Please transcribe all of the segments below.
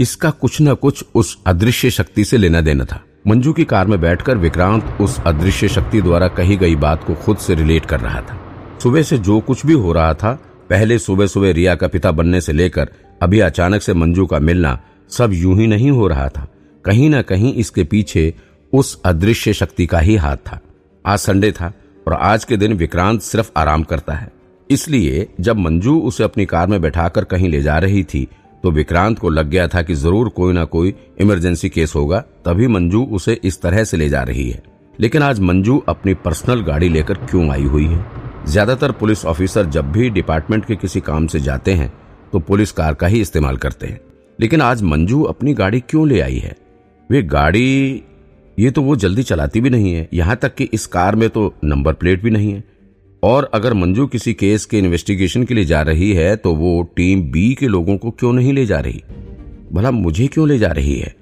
इसका कुछ न कुछ उस अदृश्य शक्ति से लेना देना था। मंजू की कार में बैठकर विक्रांत उस अदृश्य शक्ति द्वारा कही गई बात को खुद से रिलेट कर रहा था। सुबह से जो कुछ भी हो रहा था, पहले सुबह सुबह रिया का पिता बनने से लेकर अभी अचानक से मंजू का मिलना सब यूँ ही नहीं हो रहा था। कहीं ना कहीं इसके पीछे उस अदृश्य शक्ति का ही हाथ था। आज संडे था और आज के दिन विक्रांत सिर्फ़ आराम करता है। इसलिए जब मंजू उसे अपनी कार में बैठाकर कहीं ले जा रही थी तो विक्रांत को लग गया था कि ज़रूर कोई ना कोई इमरजेंसी केस होगा, तभी मंजू उसे इस तरह से ले जा रही है। लेकिन आज मंजू अपनी पर्सनल गाड़ी लेकर क्यों आई हुई है? ज़्यादातर पुलिस ऑफिसर जब भी डिपार्टमेंट के किसी काम से जाते हैं तो पुलिस कार का ही इस्तेमाल करते हैं। लेकिन आज मंजू अपनी गाड़ी क्यों ले आई है? वे गाड़ी, ये तो वो जल्दी चलाती भी नहीं है, यहाँ तक कि इस कार में तो नंबर प्लेट भी नहीं है। और अगर मंजू किसी केस के इन्वेस्टिगेशन के लिए जा रही है तो वो टीम बी के लोगों को क्यों नहीं ले जा रही? भला मुझे क्यों ले जा रही है?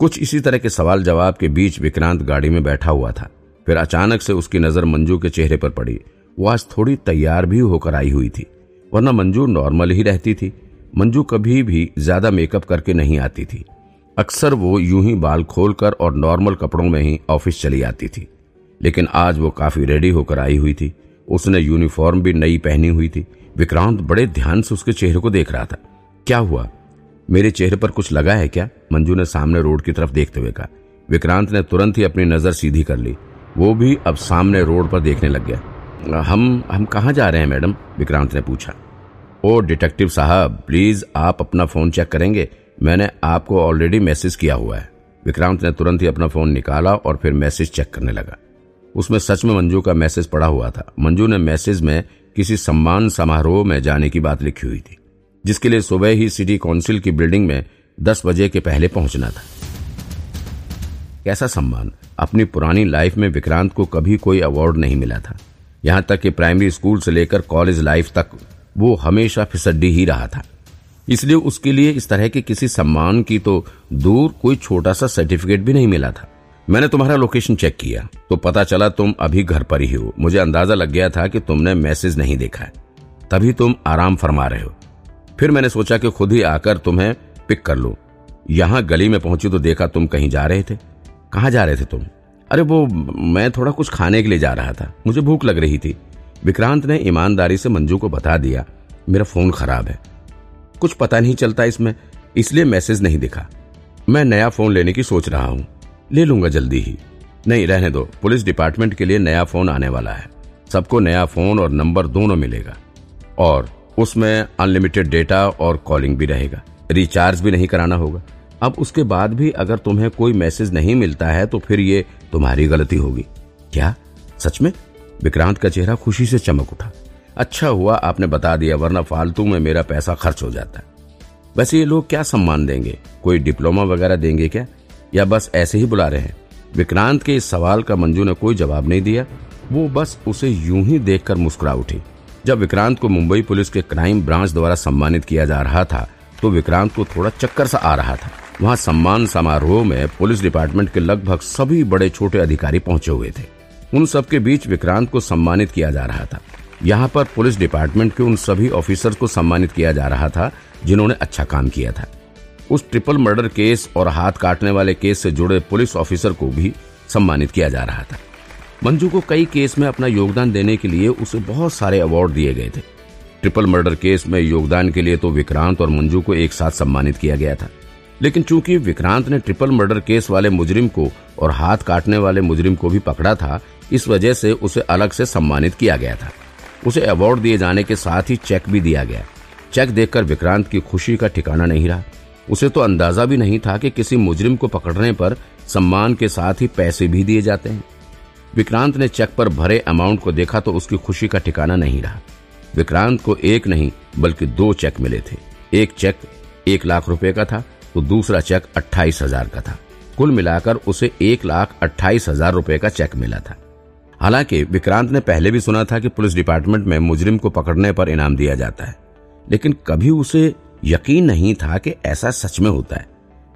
कुछ इसी तरह के सवाल जवाब के बीच विक्रांत गाड़ी में बैठा हुआ था। फिर अचानक से उसकी नज़र मंजू के चेहरे पर पड़ी। वो आज थोड़ी तैयार भी होकर आई हुई थी, वरना मंजू नॉर्मल ही रहती थी। मंजू कभी भी ज़्यादा मेकअप करके नहीं आती थी। अक्सर वो यूँ ही बाल खोलकर और नॉर्मल कपड़ों में ही ऑफ़िस चली आती थी। लेकिन आज वो काफ़ी रेडी होकर आई हुई थी। उसने यूनिफॉर्म भी नई पहनी हुई थी। विक्रांत बड़े ध्यान से उसके चेहरे को देख रहा था। क्या हुआ? मेरे चेहरे पर कुछ लगा है क्या? मंजू ने सामने रोड की तरफ़ देखते हुए कहा। विक्रांत ने तुरंत ही अपनी नज़र सीधी कर ली। वो भी अब सामने रोड पर देखने लग गया। हम हम कहाँ जा रहे हैं, मैडम? विक्रांत ने पूछा। ओ, डिटेक्टिव साहब, प्लीज़ आप अपना फ़ोन चेक करेंगे। मैंने आपको ऑलरेडी मैसेज किया हुआ है। विक्रांत ने तुरंत ही अपना फ़ोन निकाला और फिर मैसेज चेक करने लगा। उसमें सच में मंजू का मैसेज पड़ा हुआ था। मंजू ने मैसेज में किसी सम्मान समारोह में जाने की बात लिखी हुई थी, जिसके लिए सुबह ही सिटी काउंसिल की बिल्डिंग में दस बजे के पहले पहुँचना था। कैसा सम्मान? अपनी पुरानी लाइफ में विक्रांत को कभी कोई अवार्ड नहीं मिला था। यहाँ तक कि प्राइमरी स्कूल से लेकर कॉलेज लाइफ तक वो हमेशा फिसड्डी ही रहा था। इसलिए उसके लिए इस तरह के किसी सम्मान की तो दूर कोई छोटा सा सर्टिफिकेट भी नहीं मिला था। मैंने तुम्हारा लोकेशन चेक किया तो पता चला तुम अभी घर पर ही हो। मुझे अंदाज़ा लग गया था कि तुमने मैसेज नहीं देखा है। तभी तुम आराम फरमा रहे हो। फिर मैंने सोचा कि खुद ही आकर तुम्हें पिक कर लो। यहाँ गली में पहुँची तो देखा तुम कहीं जा रहे थे। कहाँ जा रहे थे तुम? अरे वो, मैं थोड़ा कुछ खाने के लिए जा रहा था। मुझे भूख लग रही थी। विक्रांत ने ईमानदारी से मंजू को बता दिया, मेरा फ़ोन खराब है। कुछ पता नहीं चलता इसमें, इसलिए मैसेज नहीं दिखा। मैं नया फ़ोन लेने की सोच रहा हूँ। ले लूँगा जल्दी ही। नहीं, रहने दो। पुलिस डिपार्टमेंट के लिए नया फ़ोन आने वाला है। सबको नया फ़ोन और नंबर दोनों मिलेगा। और उसमें अनलिमिटेड डेटा और कॉलिंग भी रहेगा। रिचार्ज भी नहीं कराना होगा। अब उसके बाद भी अगर तुम्हें कोई मैसेज नहीं मिलता है तो फिर ये तुम्हारी गलती होगी। क्या? सच में? विक्रांत का चेहरा खुशी से चमक उठा। अच्छा हुआ आपने बता दिया, वरना फालतू में मेरा पैसा खर्च हो जाता। है वैसे ये लोग क्या सम्मान देंगे? कोई डिप्लोमा वगैरह देंगे क्या? या बस ऐसे ही बुला रहे हैं? विक्रांत के इस सवाल का मंजू ने कोई जवाब नहीं दिया। वो बस उसे यूँ ही देखकर मुस्कुरा उठी। जब विक्रांत को मुंबई पुलिस के क्राइम ब्रांच द्वारा सम्मानित किया जा रहा था तो विक्रांत को थोड़ा चक्कर सा आ रहा था। वहाँ सम्मान समारोह में पुलिस डिपार्टमेंट के लगभग सभी बड़े छोटे अधिकारी पहुँचे हुए थे। उन सबके बीच विक्रांत को सम्मानित किया जा रहा था। यहाँ पर पुलिस डिपार्टमेंट के उन सभी ऑफिसर्स को सम्मानित किया जा रहा था, जिन्होंने अच्छा काम किया था। उस ट्रिपल मर्डर केस और हाथ काटने वाले केस से जुड़े पुलिस ऑफिसर को भी सम्मानित किया जा रहा था। मंजू को कई केस में अपना योगदान देने के लिए उसे बहुत सारे अवार्ड दिए गए थे। ट्रिपल मर्डर केस में योगदान के लिए तो विक्रांत और मंजू को एक साथ सम्मानित किया गया था। लेकिन चूँकि विक्रांत ने ट्रिपल मर्डर केस वाले मुजरिम को और हाथ काटने वाले मुजरिम को भी पकड़ा था, इस वजह से उसे अलग से सम्मानित किया गया था। उसे अवार्ड दिए जाने के साथ ही चेक भी दिया गया। चेक देखकर विक्रांत की खुशी का ठिकाना नहीं रहा। उसे तो अंदाज़ा भी नहीं था कि किसी मुजरिम को पकड़ने पर सम्मान के साथ ही पैसे भी दिए जाते हैं। विक्रांत ने चेक पर भरे अमाउंट को देखा तो उसकी खुशी का ठिकाना नहीं रहा। विक्रांत को एक नहीं, बल्कि दो चेक मिले थे। एक चेक एक लाख रुपए का था तो दूसरा चेक अट्ठाईस हज़ार का था। कुल मिलाकर उसे एक लाख अट्ठाईस हज़ार रुपए का चेक मिला था। हालाँकि विक्रांत ने पहले भी सुना था कि पुलिस डिपार्टमेंट में मुजरिम को पकड़ने पर इनाम दिया जाता है, लेकिन कभी उसे यकीन नहीं था कि ऐसा सच में होता है।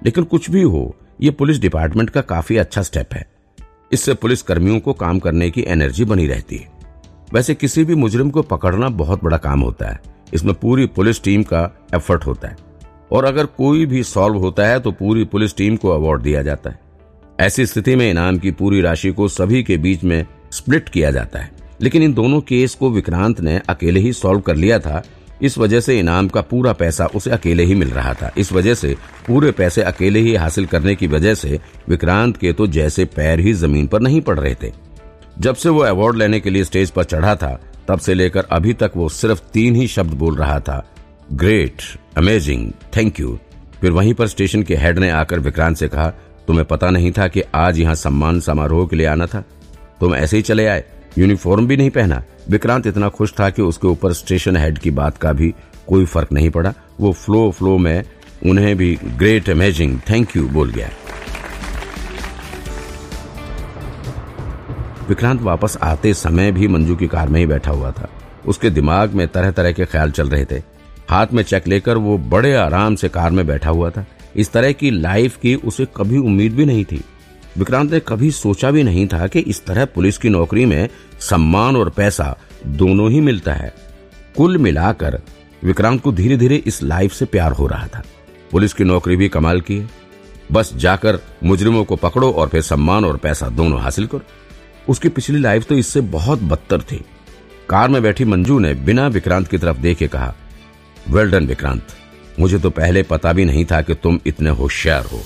लेकिन कुछ भी हो, ये पुलिस डिपार्टमेंट का काफ़ी अच्छा स्टेप है। इससे पुलिस कर्मियों को काम करने की एनर्जी बनी रहती है। वैसे किसी भी मुजरिम को पकड़ना बहुत बड़ा काम होता है। इसमें पूरी पुलिस टीम का एफर्ट होता है। और अगर कोई भी सॉल्व होता है तो पूरी पुलिस टीम को अवार्ड दिया जाता है। ऐसी स्थिति में इनाम की पूरी राशि को सभी के बीच में स्प्लिट किया जाता है। लेकिन इन दोनों केस को विक्रांत ने अकेले ही सॉल्व कर लिया था इस वजह से इनाम का पूरा पैसा उसे अकेले ही मिल रहा था। इस वजह से पूरे पैसे अकेले ही हासिल करने की वजह से विक्रांत के तो जैसे पैर ही ज़मीन पर नहीं पड़ रहे थे। जब से वो अवार्ड लेने के लिए स्टेज पर चढ़ा था, तब से लेकर अभी तक वो सिर्फ़ तीन ही शब्द बोल रहा था। ग्रेट अमेजिंग थैंक यू फिर वहीं पर स्टेशन के हेड ने आकर विक्रांत से कहा, तुम्हें पता नहीं था कि आज यहाँ सम्मान समारोह के लिए आना था? तुम ऐसे ही चले आए। यूनिफॉर्म भी नहीं पहना। विक्रांत इतना खुश था कि उसके ऊपर स्टेशन हेड की बात का भी कोई फ़र्क नहीं पड़ा। वो फ्लो फ्लो में उन्हें भी ग्रेट अमेजिंग थैंक यू बोल गया। विक्रांत वापस आते समय भी मंजू की कार में ही बैठा हुआ था। उसके दिमाग में तरह तरह के ख्याल चल रहे थे। हाथ में चेक लेकर वो बड़े आराम से कार में बैठा हुआ था। इस तरह की लाइफ की उसे कभी उम्मीद भी नहीं थी। विक्रांत ने कभी सोचा भी नहीं था कि इस तरह पुलिस की नौकरी में सम्मान और पैसा दोनों ही मिलता है। कुल मिलाकर विक्रांत को धीरे धीरे इस लाइफ से प्यार हो रहा था। पुलिस की नौकरी भी कमाल की है। बस जाकर मुजरिमों को पकड़ो और फिर सम्मान और पैसा दोनों हासिल करो। उसकी पिछली लाइफ तो इससे बहुत बदतर थी। कार में बैठी मंजू ने बिना विक्रांत की तरफ़ देखे कहा, वेल डन विक्रांत, मुझे तो पहले पता भी नहीं था कि तुम इतने होशियार हो।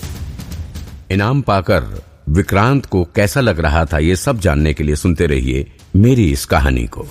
इनाम पाकर विक्रांत को कैसा लग रहा था ये सब जानने के लिए सुनते रहिए मेरी इस कहानी को।